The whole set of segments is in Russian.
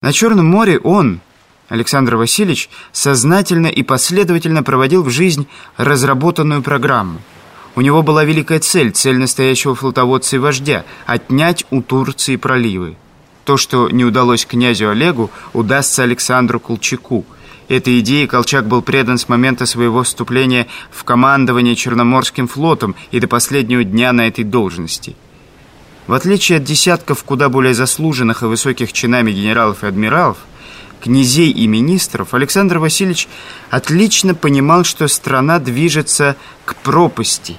На Черном море он, Александр Васильевич, сознательно и последовательно проводил в жизнь разработанную программу. У него была великая цель, цель настоящего флотоводца и вождя – отнять у Турции проливы. То, что не удалось князю Олегу, удастся Александру Колчаку. Этой идее Колчак был предан с момента своего вступления в командование Черноморским флотом и до последнего дня на этой должности – в отличие от десятков куда более заслуженных и высоких чинами генералов и адмиралов, князей и министров, Александр Васильевич отлично понимал, что страна движется к пропасти.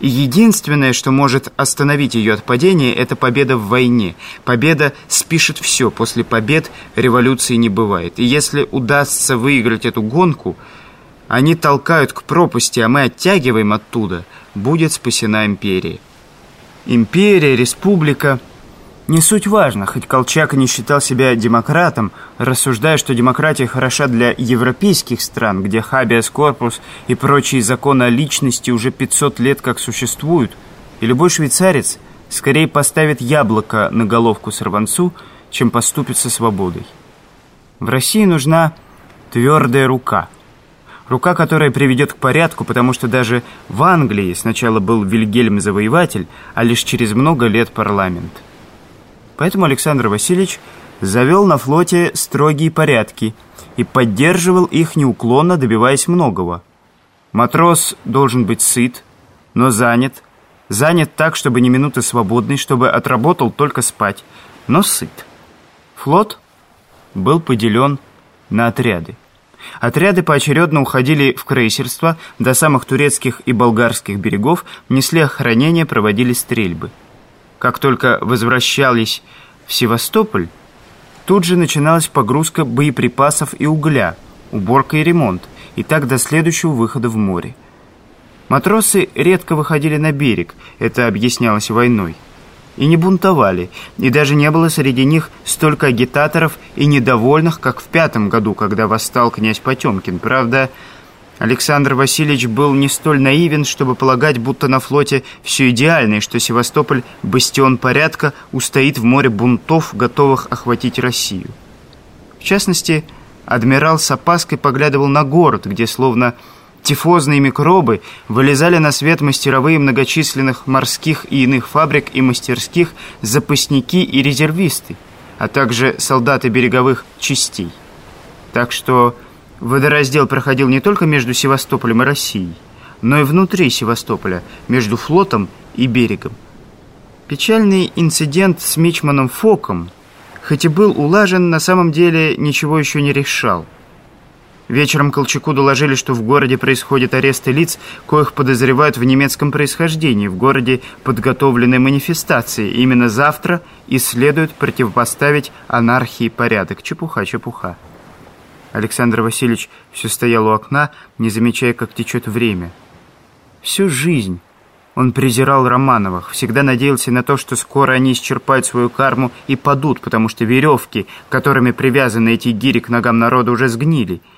И единственное, что может остановить ее от падения, это победа в войне. Победа спишет все, после побед революции не бывает. И если удастся выиграть эту гонку, они толкают к пропасти, а мы оттягиваем оттуда, будет спасена империя. Империя, республика... Не суть важно, хоть Колчак не считал себя демократом, рассуждая, что демократия хороша для европейских стран, где хабиас корпус и прочие законы о личности уже 500 лет как существуют, и любой швейцарец скорее поставит яблоко на головку сорванцу, чем поступит со свободой. В России нужна твердая рука – Рука, которая приведет к порядку, потому что даже в Англии сначала был Вильгельм Завоеватель, а лишь через много лет парламент. Поэтому Александр Васильевич завел на флоте строгие порядки и поддерживал их неуклонно, добиваясь многого. Матрос должен быть сыт, но занят. Занят так, чтобы ни минуты свободной, чтобы отработал только спать, но сыт. Флот был поделен на отряды. Отряды поочередно уходили в крейсерство, до самых турецких и болгарских берегов, несли охранение, проводили стрельбы. Как только возвращались в Севастополь, тут же начиналась погрузка боеприпасов и угля, уборка и ремонт, и так до следующего выхода в море. Матросы редко выходили на берег, это объяснялось войной и не бунтовали, и даже не было среди них столько агитаторов и недовольных, как в пятом году, когда восстал князь Потемкин. Правда, Александр Васильевич был не столь наивен, чтобы полагать, будто на флоте все идеально, и что Севастополь, бастион порядка, устоит в море бунтов, готовых охватить Россию. В частности, адмирал с опаской поглядывал на город, где словно тифозные микробы, вылезали на свет мастеровые многочисленных морских и иных фабрик и мастерских, запасники и резервисты, а также солдаты береговых частей. Так что водораздел проходил не только между Севастополем и Россией, но и внутри Севастополя, между флотом и берегом. Печальный инцидент с Мичманом Фоком, хоть и был улажен, на самом деле ничего еще не решал – Вечером Колчаку доложили, что в городе происходит аресты лиц, коих подозревают в немецком происхождении. В городе подготовлены манифестации. Именно завтра и следует противопоставить анархии порядок. Чепуха, чепуха. Александр Васильевич все стоял у окна, не замечая, как течет время. Всю жизнь он презирал Романовых, всегда надеялся на то, что скоро они исчерпают свою карму и падут, потому что веревки, которыми привязаны эти гири к ногам народа, уже сгнили –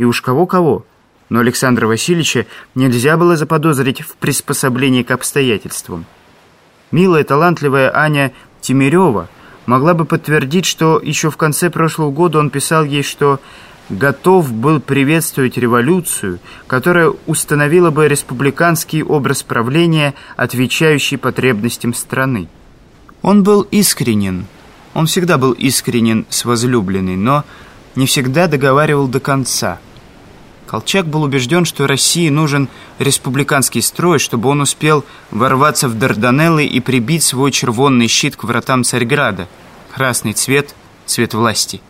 и уж кого-кого. Но Александра Васильевича нельзя было заподозрить в приспособлении к обстоятельствам. Милая, талантливая Аня Тимирева могла бы подтвердить, что еще в конце прошлого года он писал ей, что готов был приветствовать революцию, которая установила бы республиканский образ правления, отвечающий потребностям страны. Он был искренен, он всегда был искренен с возлюбленной, но не всегда договаривал до конца – Колчак был убежден, что России нужен республиканский строй, чтобы он успел ворваться в Дарданеллы и прибить свой червонный щит к вратам Царьграда. Красный цвет – цвет власти.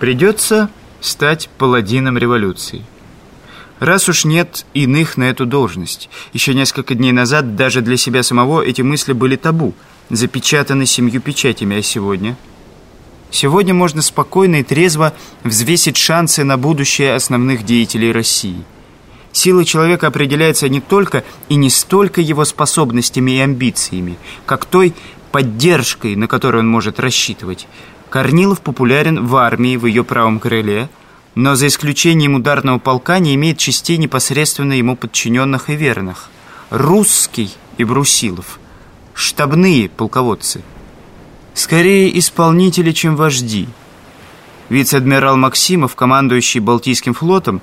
Придется стать паладином революции. Раз уж нет иных на эту должность. Еще несколько дней назад даже для себя самого эти мысли были табу, запечатаны семью печатями, а сегодня – Сегодня можно спокойно и трезво взвесить шансы на будущее основных деятелей России. Сила человека определяется не только и не столько его способностями и амбициями, как той поддержкой, на которую он может рассчитывать. Корнилов популярен в армии, в ее правом крыле, но за исключением ударного полка не имеет частей непосредственно ему подчиненных и верных. Русский и Брусилов – штабные полководцы – Скорее исполнители, чем вожди. Вице-адмирал Максимов, командующий Балтийским флотом,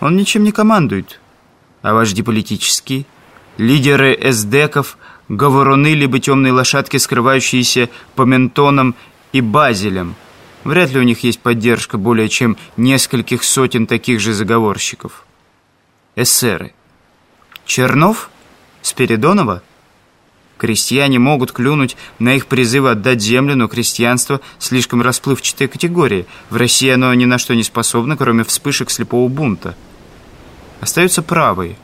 он ничем не командует. А вожди политические, лидеры эсдеков, говоруны либо темные лошадки, скрывающиеся по ментонам и базелям. Вряд ли у них есть поддержка более чем нескольких сотен таких же заговорщиков. Эсеры. Чернов? Спиридонова? Крестьяне могут клюнуть на их призывы отдать землю, но крестьянство – слишком расплывчатая категория. В России оно ни на что не способно, кроме вспышек слепого бунта. Остаются правые.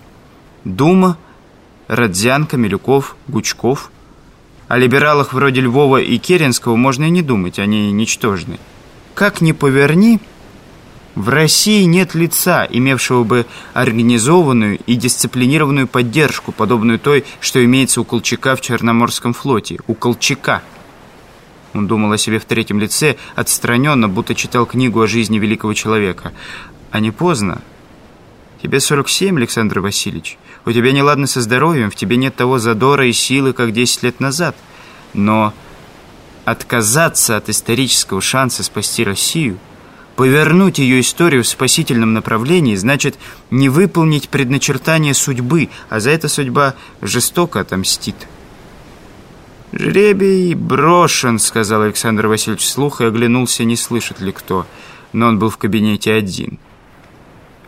Дума, Родзянко, Милюков, Гучков. О либералах вроде Львова и Керенского можно и не думать, они ничтожны. Как ни поверни – в России нет лица, имевшего бы организованную и дисциплинированную поддержку, подобную той, что имеется у Колчака в Черноморском флоте. У Колчака. Он думал о себе в третьем лице, отстраненно, будто читал книгу о жизни великого человека. А не поздно. Тебе 47, Александр Васильевич. У тебя неладно со здоровьем, в тебе нет того задора и силы, как 10 лет назад. Но отказаться от исторического шанса спасти Россию – Повернуть ее историю в спасительном направлении значит не выполнить предначертание судьбы, а за это судьба жестоко отомстит. «Жребий брошен», — сказал Александр Васильевич вслух и оглянулся, не слышит ли кто. Но он был в кабинете один.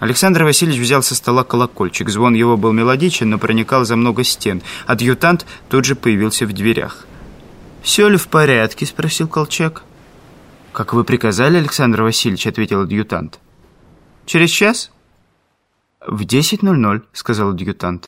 Александр Васильевич взял со стола колокольчик. Звон его был мелодичен, но проникал за много стен. Адъютант тут же появился в дверях. «Все ли в порядке?» — спросил Колчак. «Как вы приказали, Александр Васильевич», — ответил адъютант. «Через час?» «В 10.00», — сказал адъютант.